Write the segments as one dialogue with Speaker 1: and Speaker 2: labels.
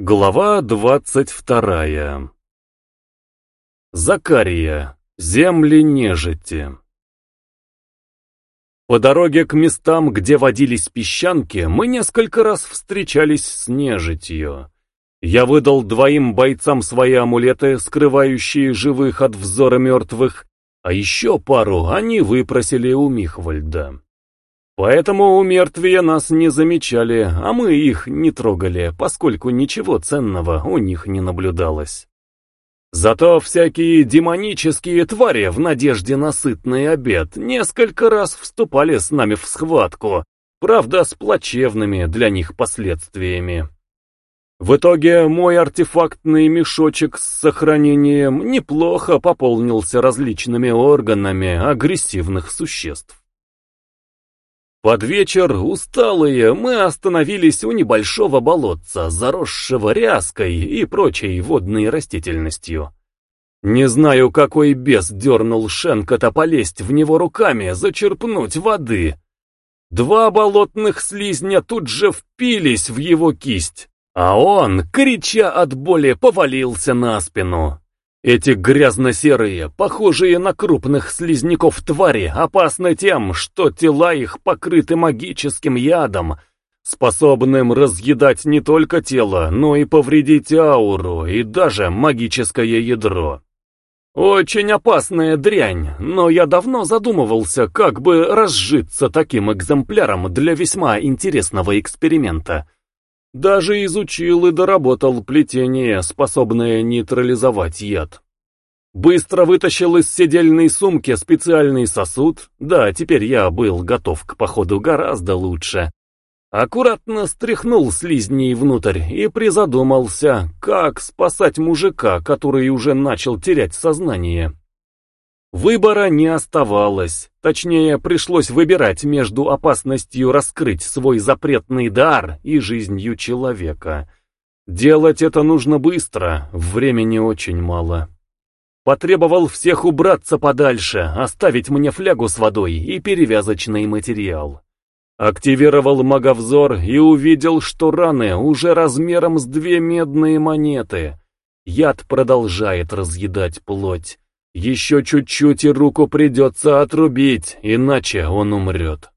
Speaker 1: Глава двадцать вторая Закария. Земли нежити. По дороге к местам, где водились песчанки, мы несколько раз встречались с нежитью. Я выдал двоим бойцам свои амулеты, скрывающие живых от взора мертвых, а еще пару они выпросили у Михвальда. Поэтому у мертвия нас не замечали, а мы их не трогали, поскольку ничего ценного у них не наблюдалось. Зато всякие демонические твари в надежде на сытный обед несколько раз вступали с нами в схватку, правда с плачевными для них последствиями. В итоге мой артефактный мешочек с сохранением неплохо пополнился различными органами агрессивных существ. Под вечер, усталые, мы остановились у небольшого болотца, заросшего ряской и прочей водной растительностью. Не знаю, какой бес дернул Шенкота полезть в него руками, зачерпнуть воды. Два болотных слизня тут же впились в его кисть, а он, крича от боли, повалился на спину. Эти грязно-серые, похожие на крупных слизняков твари, опасны тем, что тела их покрыты магическим ядом, способным разъедать не только тело, но и повредить ауру и даже магическое ядро. Очень опасная дрянь, но я давно задумывался, как бы разжиться таким экземпляром для весьма интересного эксперимента — даже изучил и доработал плетение, способное нейтрализовать яд. Быстро вытащил из седельной сумки специальный сосуд. Да, теперь я был готов к походу гораздо лучше. Аккуратно стряхнул слизней внутрь и призадумался, как спасать мужика, который уже начал терять сознание. Выбора не оставалось, точнее, пришлось выбирать между опасностью раскрыть свой запретный дар и жизнью человека. Делать это нужно быстро, времени очень мало. Потребовал всех убраться подальше, оставить мне флягу с водой и перевязочный материал. Активировал маговзор и увидел, что раны уже размером с две медные монеты. Яд продолжает разъедать плоть. Еще чуть-чуть и руку придется отрубить, иначе он умрет.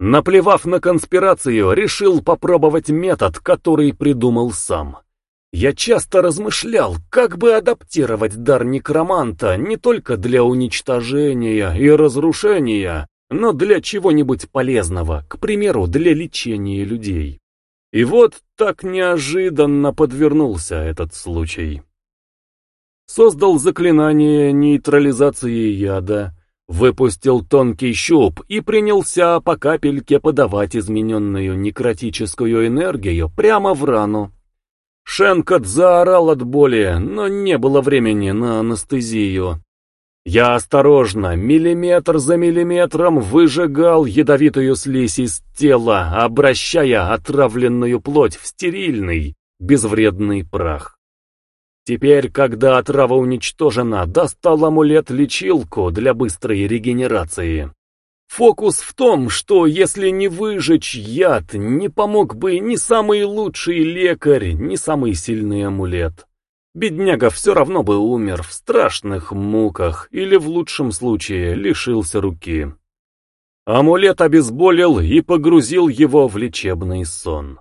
Speaker 1: Наплевав на конспирацию, решил попробовать метод, который придумал сам. Я часто размышлял, как бы адаптировать дар некроманта не только для уничтожения и разрушения, но для чего-нибудь полезного, к примеру, для лечения людей. И вот так неожиданно подвернулся этот случай создал заклинание нейтрализации яда, выпустил тонкий щуп и принялся по капельке подавать измененную некротическую энергию прямо в рану. Шенкот заорал от боли, но не было времени на анестезию. Я осторожно, миллиметр за миллиметром выжигал ядовитую слизь из тела, обращая отравленную плоть в стерильный, безвредный прах. Теперь, когда отрава уничтожена, достал амулет-лечилку для быстрой регенерации. Фокус в том, что если не выжечь яд, не помог бы ни самый лучший лекарь, ни самый сильный амулет. Бедняга все равно бы умер в страшных муках или в лучшем случае лишился руки. Амулет обезболил и погрузил его в лечебный сон.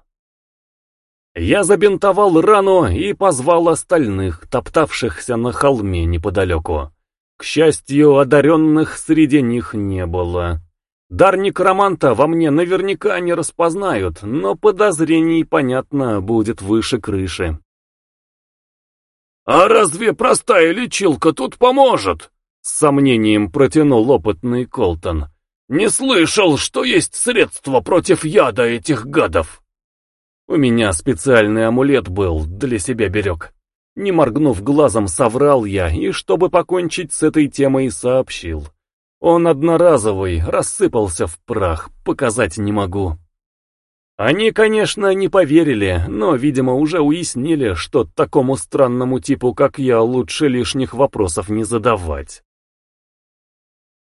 Speaker 1: Я забинтовал рану и позвал остальных, топтавшихся на холме неподалеку. К счастью, одаренных среди них не было. Дар некроманта во мне наверняка не распознают, но подозрений, понятно, будет выше крыши. «А разве простая лечилка тут поможет?» С сомнением протянул опытный Колтон. «Не слышал, что есть средства против яда этих гадов». У меня специальный амулет был, для себя берег. Не моргнув глазом, соврал я, и чтобы покончить с этой темой, сообщил. Он одноразовый, рассыпался в прах, показать не могу. Они, конечно, не поверили, но, видимо, уже уяснили, что такому странному типу, как я, лучше лишних вопросов не задавать.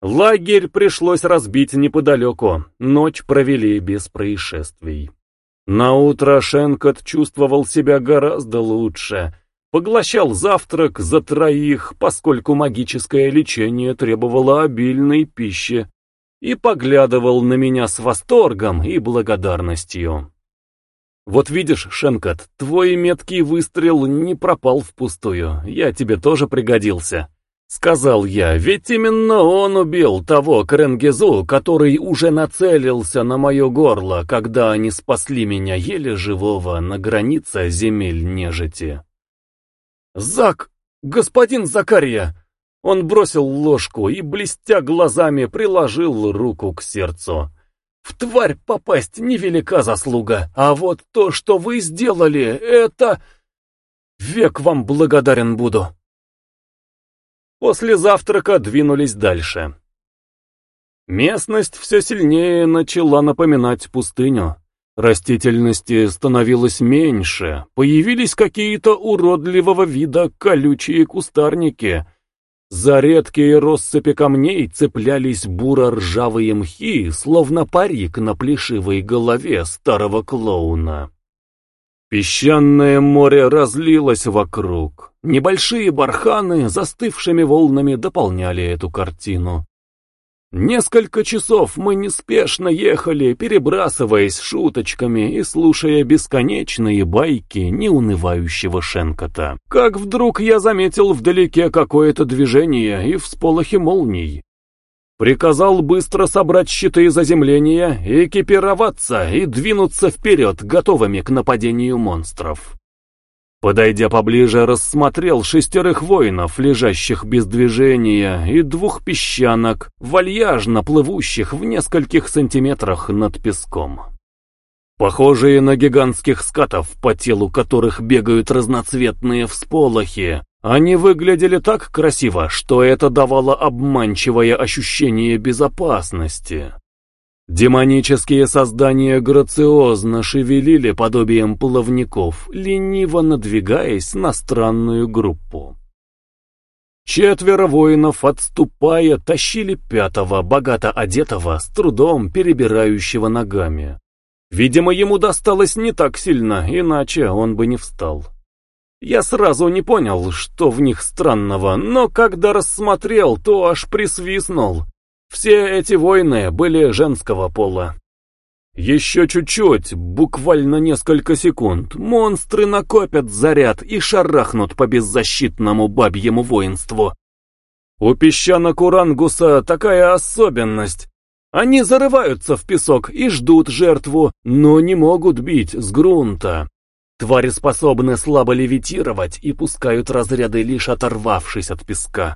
Speaker 1: Лагерь пришлось разбить неподалеку, ночь провели без происшествий. Наутро Шенкот чувствовал себя гораздо лучше. Поглощал завтрак за троих, поскольку магическое лечение требовало обильной пищи, и поглядывал на меня с восторгом и благодарностью. Вот видишь, Шенкот, твой меткий выстрел не пропал впустую, я тебе тоже пригодился. Сказал я, ведь именно он убил того Кренгезу, который уже нацелился на мое горло, когда они спасли меня еле живого на границе земель нежити. «Зак! Господин Закария!» Он бросил ложку и, блестя глазами, приложил руку к сердцу. «В тварь попасть невелика заслуга, а вот то, что вы сделали, это... Век вам благодарен буду!» После завтрака двинулись дальше. Местность все сильнее начала напоминать пустыню. Растительности становилось меньше, появились какие-то уродливого вида колючие кустарники. За редкие россыпи камней цеплялись буро-ржавые мхи, словно парик на плешивой голове старого клоуна. Песчаное море разлилось вокруг. Небольшие барханы застывшими волнами дополняли эту картину. Несколько часов мы неспешно ехали, перебрасываясь шуточками и слушая бесконечные байки неунывающего Шенкота. Как вдруг я заметил вдалеке какое-то движение и всполохи молний. Приказал быстро собрать щиты заземления, экипироваться и двинуться вперед, готовыми к нападению монстров. Подойдя поближе, рассмотрел шестерых воинов, лежащих без движения, и двух песчанок, вальяжно плывущих в нескольких сантиметрах над песком. Похожие на гигантских скатов, по телу которых бегают разноцветные всполохи, они выглядели так красиво, что это давало обманчивое ощущение безопасности. Демонические создания грациозно шевелили подобием плавников, лениво надвигаясь на странную группу. Четверо воинов, отступая, тащили пятого, богато одетого, с трудом перебирающего ногами. Видимо, ему досталось не так сильно, иначе он бы не встал. Я сразу не понял, что в них странного, но когда рассмотрел, то аж присвистнул. Все эти воины были женского пола. Еще чуть-чуть, буквально несколько секунд, монстры накопят заряд и шарахнут по беззащитному бабьему воинству. У песчанок Урангуса такая особенность. Они зарываются в песок и ждут жертву, но не могут бить с грунта. Твари способны слабо левитировать и пускают разряды, лишь оторвавшись от песка.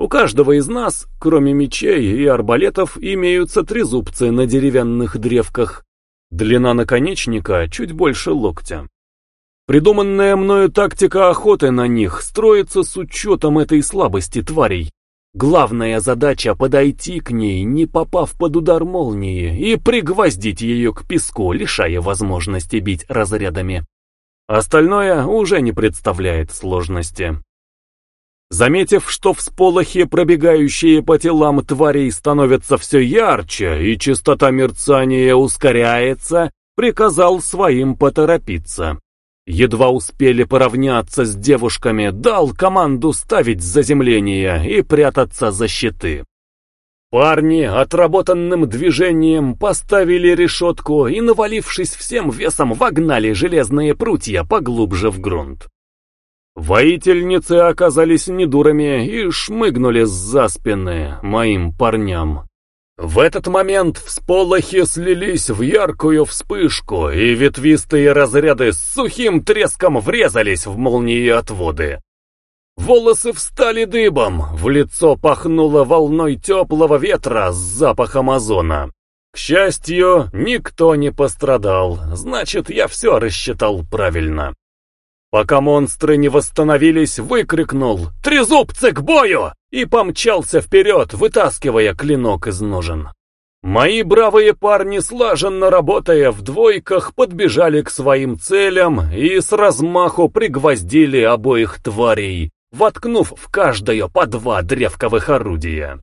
Speaker 1: У каждого из нас, кроме мечей и арбалетов, имеются трезубцы на деревянных древках. Длина наконечника чуть больше локтя. Придуманная мною тактика охоты на них строится с учетом этой слабости тварей. Главная задача — подойти к ней, не попав под удар молнии, и пригвоздить ее к песку, лишая возможности бить разрядами. Остальное уже не представляет сложности. Заметив, что всполохи, пробегающие по телам тварей, становятся все ярче, и частота мерцания ускоряется, приказал своим поторопиться. Едва успели поравняться с девушками, дал команду ставить заземление и прятаться за щиты. Парни отработанным движением поставили решетку и, навалившись всем весом, вогнали железные прутья поглубже в грунт. Воительницы оказались недурами и шмыгнули за спины моим парням. В этот момент всполохи слились в яркую вспышку, и ветвистые разряды с сухим треском врезались в молнии отводы. Волосы встали дыбом, в лицо пахнуло волной теплого ветра с запахом озона. К счастью, никто не пострадал, значит, я все рассчитал правильно. Пока монстры не восстановились, выкрикнул «Трезубцы к бою!» и помчался вперед, вытаскивая клинок из ножен. Мои бравые парни, слаженно работая в двойках, подбежали к своим целям и с размаху пригвоздили обоих тварей, воткнув в каждое по два древковых орудия.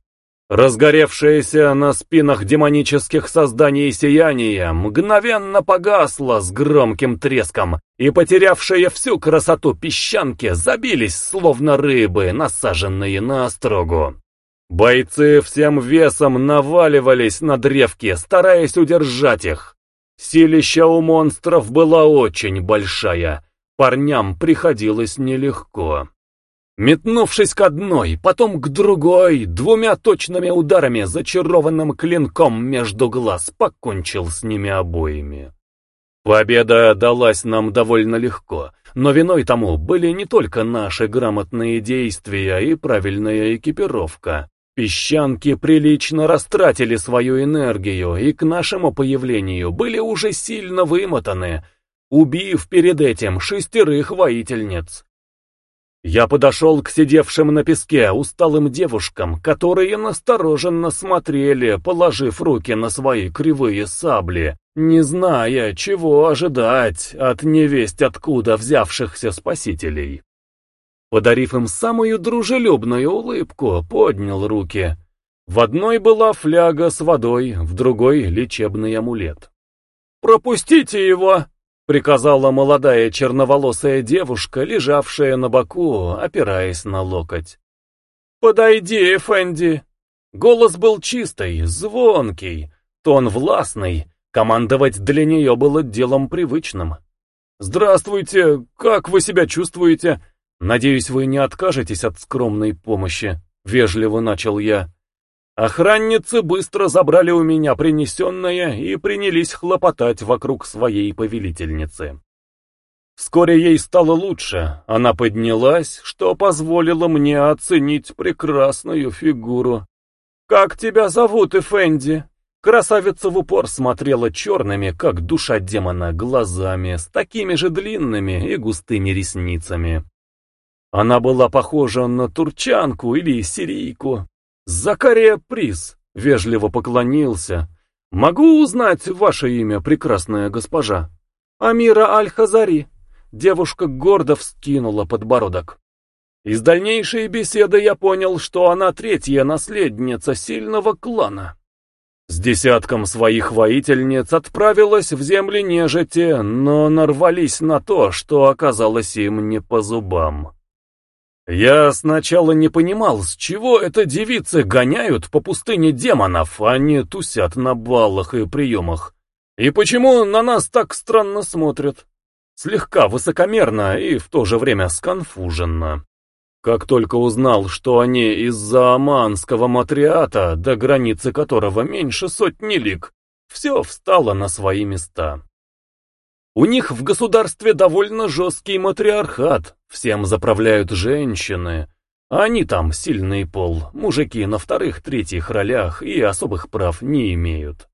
Speaker 1: Разгоревшееся на спинах демонических созданий сияние мгновенно погасло с громким треском, и потерявшие всю красоту песчанки забились, словно рыбы, насаженные на острогу. Бойцы всем весом наваливались на древки, стараясь удержать их. Силища у монстров была очень большая, парням приходилось нелегко. Метнувшись к одной, потом к другой, двумя точными ударами зачарованным клинком между глаз покончил с ними обоими. Победа далась нам довольно легко, но виной тому были не только наши грамотные действия и правильная экипировка. Песчанки прилично растратили свою энергию и к нашему появлению были уже сильно вымотаны, убив перед этим шестерых воительниц. Я подошел к сидевшим на песке усталым девушкам, которые настороженно смотрели, положив руки на свои кривые сабли, не зная, чего ожидать от невесть откуда взявшихся спасителей. Подарив им самую дружелюбную улыбку, поднял руки. В одной была фляга с водой, в другой — лечебный амулет. «Пропустите его!» Приказала молодая черноволосая девушка, лежавшая на боку, опираясь на локоть. «Подойди, Эфенди!» Голос был чистый, звонкий, тон властный, командовать для нее было делом привычным. «Здравствуйте, как вы себя чувствуете? Надеюсь, вы не откажетесь от скромной помощи», — вежливо начал я. Охранницы быстро забрали у меня принесенное и принялись хлопотать вокруг своей повелительницы. Вскоре ей стало лучше, она поднялась, что позволило мне оценить прекрасную фигуру. «Как тебя зовут, Эфенди?» Красавица в упор смотрела черными, как душа демона, глазами, с такими же длинными и густыми ресницами. Она была похожа на турчанку или сирийку, «Закария Приз!» — вежливо поклонился. «Могу узнать ваше имя, прекрасная госпожа?» «Амира Аль-Хазари!» Девушка гордо вскинула подбородок. Из дальнейшей беседы я понял, что она третья наследница сильного клана. С десятком своих воительниц отправилась в земли нежити, но нарвались на то, что оказалось им не по зубам. Я сначала не понимал, с чего это девицы гоняют по пустыне демонов, а не тусят на баллах и приемах. И почему на нас так странно смотрят? Слегка высокомерно и в то же время сконфуженно. Как только узнал, что они из-за Аманского матриата, до границы которого меньше сотни лиг, все встало на свои места. У них в государстве довольно жесткий матриархат, всем заправляют женщины. Они там сильный пол, мужики на вторых-третьих ролях и особых прав не имеют.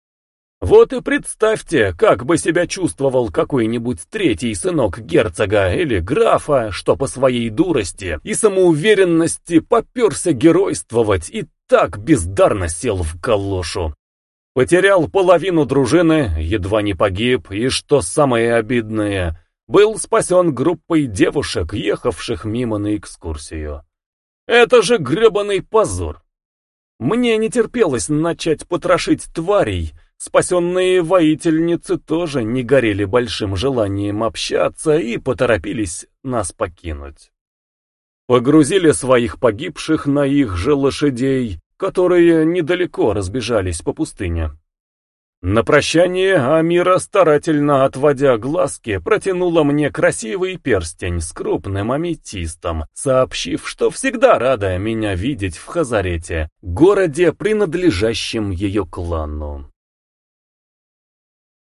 Speaker 1: Вот и представьте, как бы себя чувствовал какой-нибудь третий сынок герцога или графа, что по своей дурости и самоуверенности поперся геройствовать и так бездарно сел в калошу. Потерял половину дружины, едва не погиб, и, что самое обидное, был спасен группой девушек, ехавших мимо на экскурсию. Это же гребаный позор! Мне не терпелось начать потрошить тварей, спасенные воительницы тоже не горели большим желанием общаться и поторопились нас покинуть. Погрузили своих погибших на их же лошадей, которые недалеко разбежались по пустыне. На прощание Амира, старательно отводя глазки, протянула мне красивый перстень с крупным аметистом, сообщив, что всегда рада меня видеть в Хазарете, городе, принадлежащем ее клану.